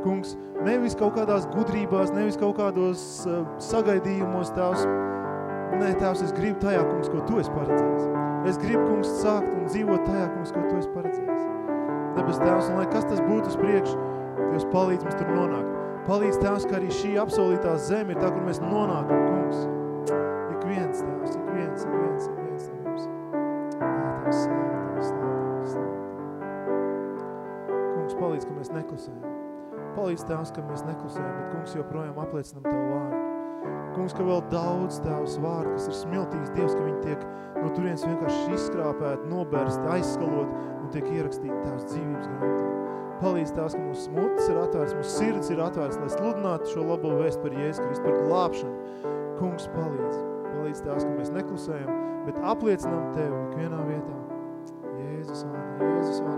Kungs, nevis kaut kādās gudrībās, nevis kaut kādos uh, sagaidījumos, Tēvs. Nē, Tēvs, es gribu tajā, kungs, ko Tu esi paredzējis. Es gribu, kungs, sākt un dzīvot tajā, kungs, ko Tu esi paredzējis. Debes Tēvs, un lai kas tas būtu uz priekšu, Dievs palīdz mums tur nonākt. Palīdz Tēvs, ka arī šī apsolītā zeme ir tā, kur mēs nonākam, kungs. Ik viens, Tēvs, ik viens, ik viens, ik viens no mums. Jā, Tēvs, slāv, Tēvs, slāv, Tēvs, slāv. Kungs, palīdz, ka mēs neklusējam. Palīdz Tēvs, ka mēs neklusējam, bet Kungs joprojām apliecinam Tavu vārdu. Kungs, ka vēl daudz Tēvs vārdu, kas ir smiltīgs Dievs, ka viņi tiek no turienes vienkārši izskrāpēti, nobersti, aizskalot un tiek ierakstīti Tēvs dzīvības grāmatā. Palīdz Tēvs, ka mūsu smutis ir atvērts, mūsu sirds ir atvērts, lai sludinātu šo labo vēstu par Jēzus Kristu, par glābšanu. Kungs, palīdz. Palīdz Tēvs, ka mēs neklusējam, bet apliecinām Tevi ikvienā vietā. Jēzus vārdā, Jēzus vārdā,